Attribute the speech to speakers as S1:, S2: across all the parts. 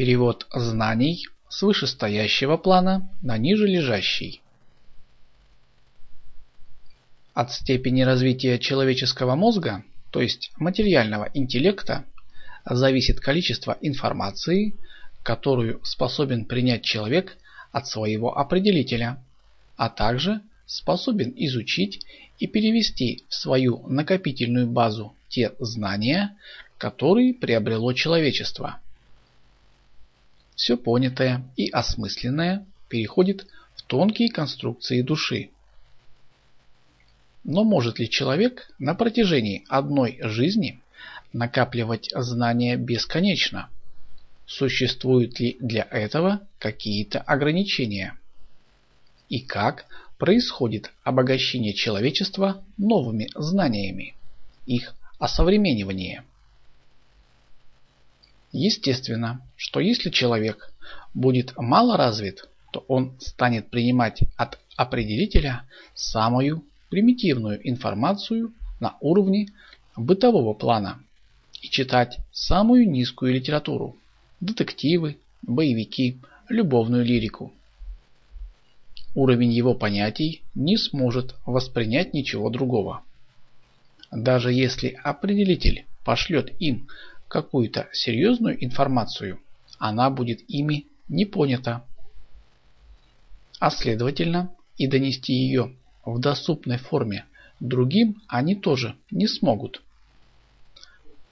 S1: Перевод знаний с вышестоящего плана на нижележащий. От степени развития человеческого мозга, то есть материального интеллекта, зависит количество информации, которую способен принять человек от своего определителя, а также способен изучить и перевести в свою накопительную базу те знания, которые приобрело человечество. Все понятое и осмысленное переходит в тонкие конструкции души. Но может ли человек на протяжении одной жизни накапливать знания бесконечно? Существуют ли для этого какие-то ограничения? И как происходит обогащение человечества новыми знаниями, их осовременивание? Естественно, что если человек будет мало развит, то он станет принимать от определителя самую примитивную информацию на уровне бытового плана и читать самую низкую литературу детективы, боевики, любовную лирику. Уровень его понятий не сможет воспринять ничего другого. Даже если определитель пошлет им какую-то серьезную информацию, она будет ими не понята. А следовательно и донести ее в доступной форме другим они тоже не смогут.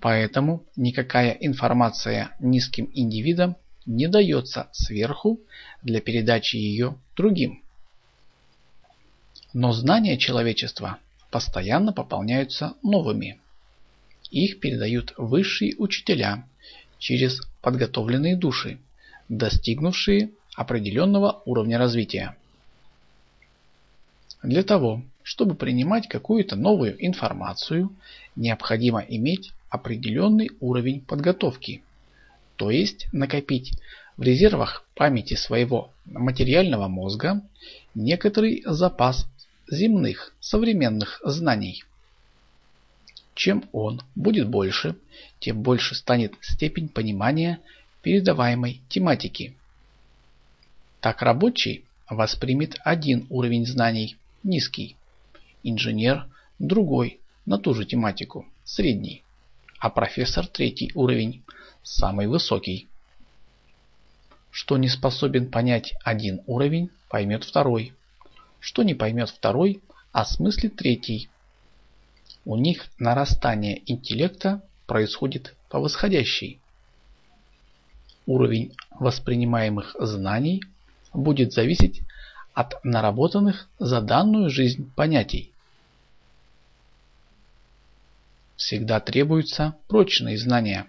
S1: Поэтому никакая информация низким индивидам не дается сверху для передачи ее другим. Но знания человечества постоянно пополняются новыми. Их передают высшие учителя через подготовленные души, достигнувшие определенного уровня развития. Для того, чтобы принимать какую-то новую информацию, необходимо иметь определенный уровень подготовки, то есть накопить в резервах памяти своего материального мозга некоторый запас земных современных знаний. Чем он будет больше, тем больше станет степень понимания передаваемой тематики. Так рабочий воспримет один уровень знаний, низкий, инженер – другой, на ту же тематику, средний а профессор третий уровень, самый высокий. Что не способен понять один уровень, поймет второй. Что не поймет второй, осмыслит третий. У них нарастание интеллекта происходит по восходящей. Уровень воспринимаемых знаний будет зависеть от наработанных за данную жизнь понятий. всегда требуются прочные знания,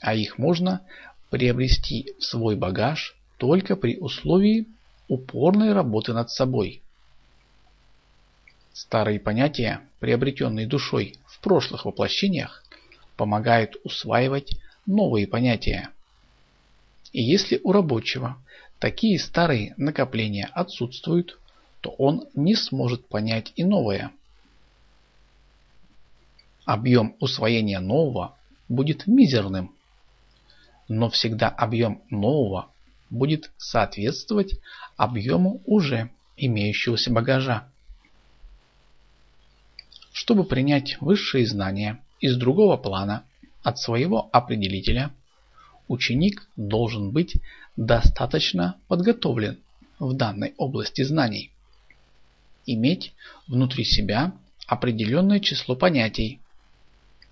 S1: а их можно приобрести в свой багаж только при условии упорной работы над собой. Старые понятия, приобретенные душой в прошлых воплощениях, помогают усваивать новые понятия. И если у рабочего такие старые накопления отсутствуют, то он не сможет понять и новое – объем усвоения нового будет мизерным. Но всегда объем нового будет соответствовать объему уже имеющегося багажа. Чтобы принять высшие знания из другого плана от своего определителя, ученик должен быть достаточно подготовлен в данной области знаний, иметь внутри себя определенное число понятий,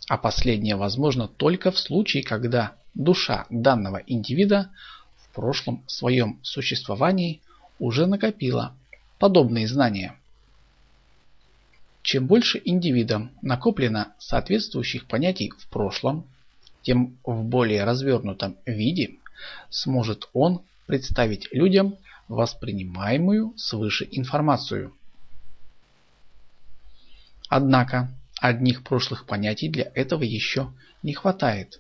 S1: а последнее возможно только в случае, когда душа данного индивида в прошлом своем существовании уже накопила подобные знания. Чем больше индивидам накоплено соответствующих понятий в прошлом, тем в более развернутом виде сможет он представить людям воспринимаемую свыше информацию. Однако Одних прошлых понятий для этого еще не хватает.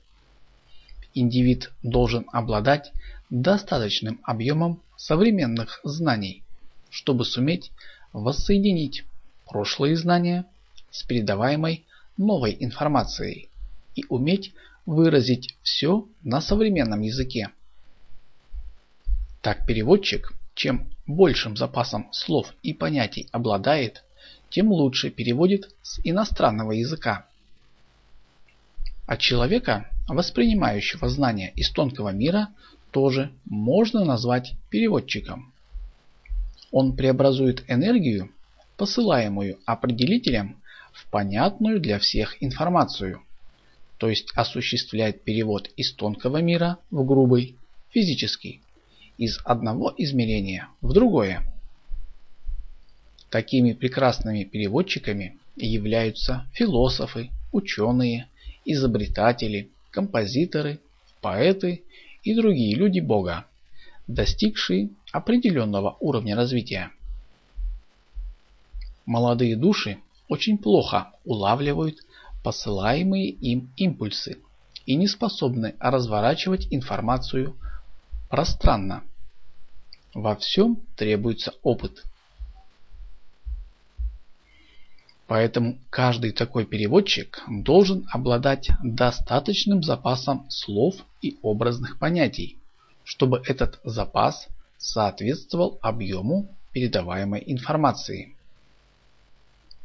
S1: Индивид должен обладать достаточным объемом современных знаний, чтобы суметь воссоединить прошлые знания с передаваемой новой информацией и уметь выразить все на современном языке, Так переводчик, чем большим запасом слов и понятий обладает, тем лучше переводит с иностранного языка. А человека, воспринимающего знания из тонкого мира, тоже можно назвать переводчиком. Он преобразует энергию, посылаемую определителем, в понятную для всех информацию, то есть осуществляет перевод из тонкого мира в грубый, физический, из одного измерения в другое. Такими прекрасными переводчиками являются философы, ученые, изобретатели, композиторы, поэты и другие люди Бога, достигшие определенного уровня развития. Молодые души очень плохо улавливают посылаемые им импульсы и не способны разворачивать информацию пространно. Во всем требуется опыт. Поэтому каждый такой переводчик должен обладать достаточным запасом слов и образных понятий, чтобы этот запас соответствовал объему передаваемой информации.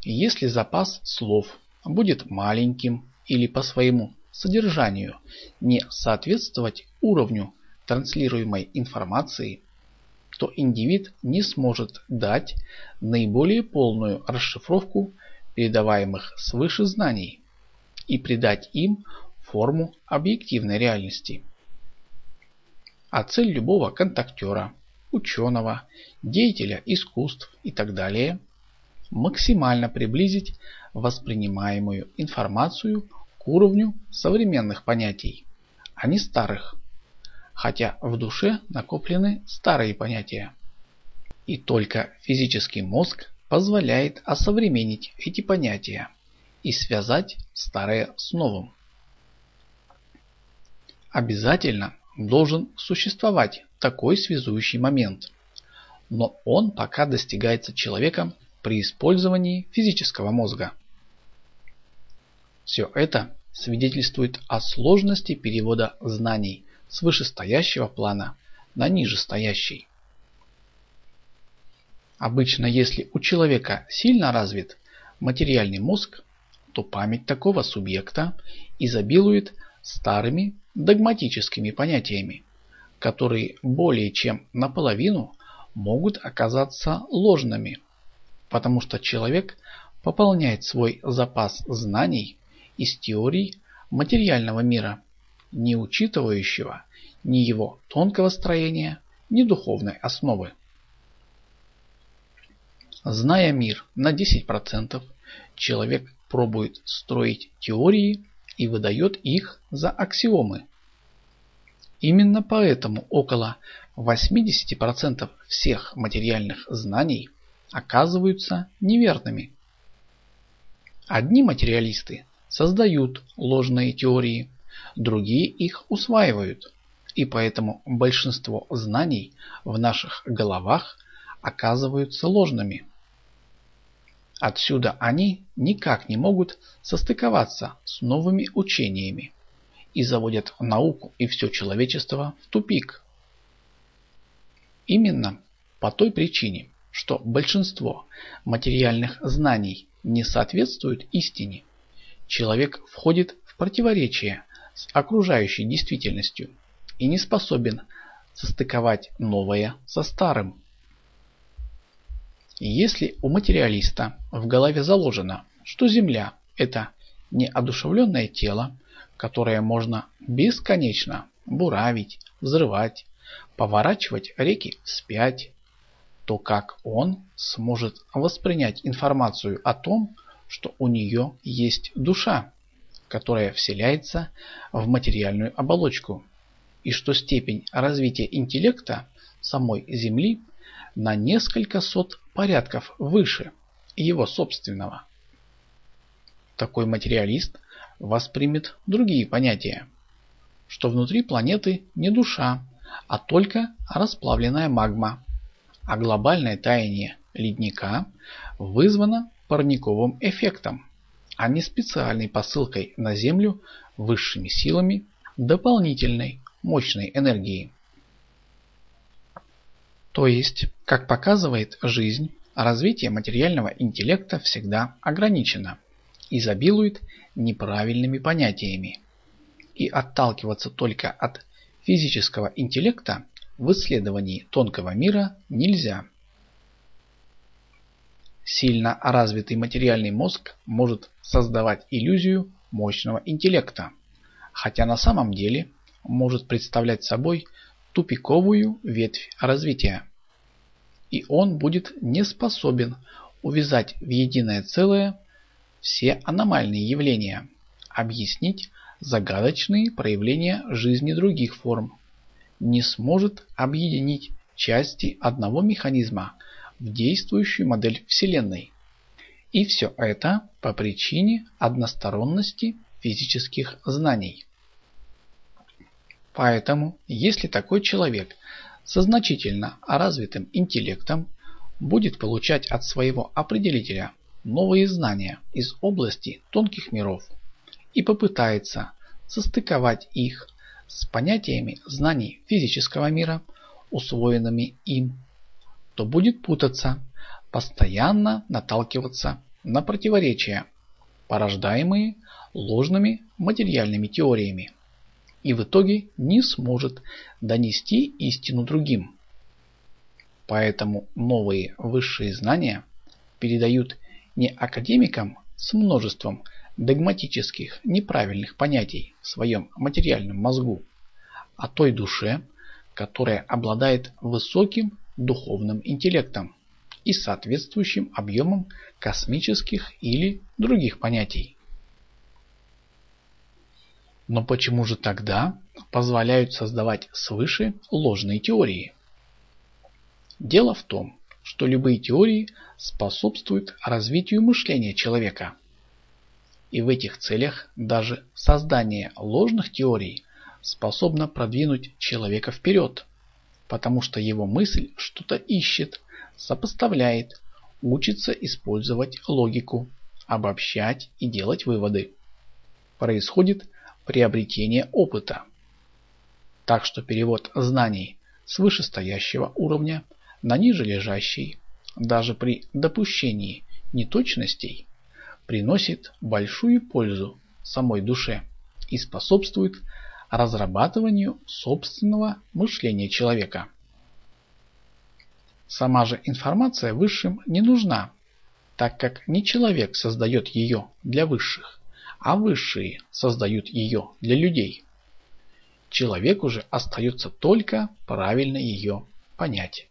S1: Если запас слов будет маленьким или по своему содержанию не соответствовать уровню транслируемой информации, то индивид не сможет дать наиболее полную расшифровку передаваемых свыше знаний и придать им форму объективной реальности. А цель любого контактера, ученого, деятеля искусств и так далее – максимально приблизить воспринимаемую информацию к уровню современных понятий, а не старых, хотя в душе накоплены старые понятия. И только физический мозг позволяет осовременить эти понятия и связать старое с новым. Обязательно должен существовать такой связующий момент, но он пока достигается человеком при использовании физического мозга. Все это свидетельствует о сложности перевода знаний с вышестоящего плана на нижестоящий. Обычно, если у человека сильно развит материальный мозг, то память такого субъекта изобилует старыми догматическими понятиями, которые более чем наполовину могут оказаться ложными потому что человек пополняет свой запас знаний из теорий материального мира, не учитывающего ни его тонкого строения, ни духовной основы. Зная мир на 10%, человек пробует строить теории и выдает их за аксиомы. Именно поэтому около 80% всех материальных знаний оказываются неверными. Одни материалисты создают ложные теории, другие их усваивают, и поэтому большинство знаний в наших головах оказываются ложными. Отсюда они никак не могут состыковаться с новыми учениями и заводят науку и все человечество в тупик. Именно по той причине что большинство материальных знаний не соответствует истине, человек входит в противоречие с окружающей действительностью и не способен состыковать новое со старым. Если у материалиста в голове заложено, что Земля – это неодушевленное тело, которое можно бесконечно буравить, взрывать, поворачивать реки вспять, то как он сможет воспринять информацию о том, что у нее есть душа, которая вселяется в материальную оболочку, и что степень развития интеллекта самой Земли на несколько сот порядков выше его собственного. Такой материалист воспримет другие понятия, что внутри планеты не душа, а только расплавленная магма, а глобальное таяние ледника вызвано парниковым эффектом, а не специальной посылкой на Землю высшими силами дополнительной мощной энергии. То есть, как показывает жизнь, развитие материального интеллекта всегда ограничено, изобилует неправильными понятиями. И отталкиваться только от физического интеллекта в исследовании тонкого мира нельзя. Сильно развитый материальный мозг может создавать иллюзию мощного интеллекта, хотя на самом деле может представлять собой тупиковую ветвь развития. И он будет не способен увязать в единое целое все аномальные явления, объяснить загадочные проявления жизни других форм, не сможет объединить части одного механизма в действующую модель Вселенной. И все это по причине односторонности физических знаний. Поэтому, если такой человек со значительно развитым интеллектом будет получать от своего определителя новые знания из области тонких миров и попытается состыковать их с понятиями знаний физического мира, усвоенными им, то будет путаться, постоянно наталкиваться на противоречия, порождаемые ложными материальными теориями и в итоге не сможет донести истину другим. Поэтому новые высшие знания передают не академикам с множеством догматических неправильных понятий в своем материальном мозгу, а той душе, которая обладает высоким духовным интеллектом и соответствующим объемом космических или других понятий. Но почему же тогда позволяют создавать свыше ложные теории? Дело в том, что любые теории способствуют развитию мышления человека. И в этих целях даже создание ложных теорий способно продвинуть человека вперед, потому что его мысль что-то ищет, сопоставляет, учится использовать логику, обобщать и делать выводы. Происходит приобретение опыта. Так что перевод знаний с вышестоящего уровня на ниже лежащий, даже при допущении неточностей, приносит большую пользу самой душе и способствует разрабатыванию собственного мышления человека. Сама же информация высшим не нужна, так как не человек создает ее для высших, а высшие создают ее для людей. Человеку же остается только правильно ее понять.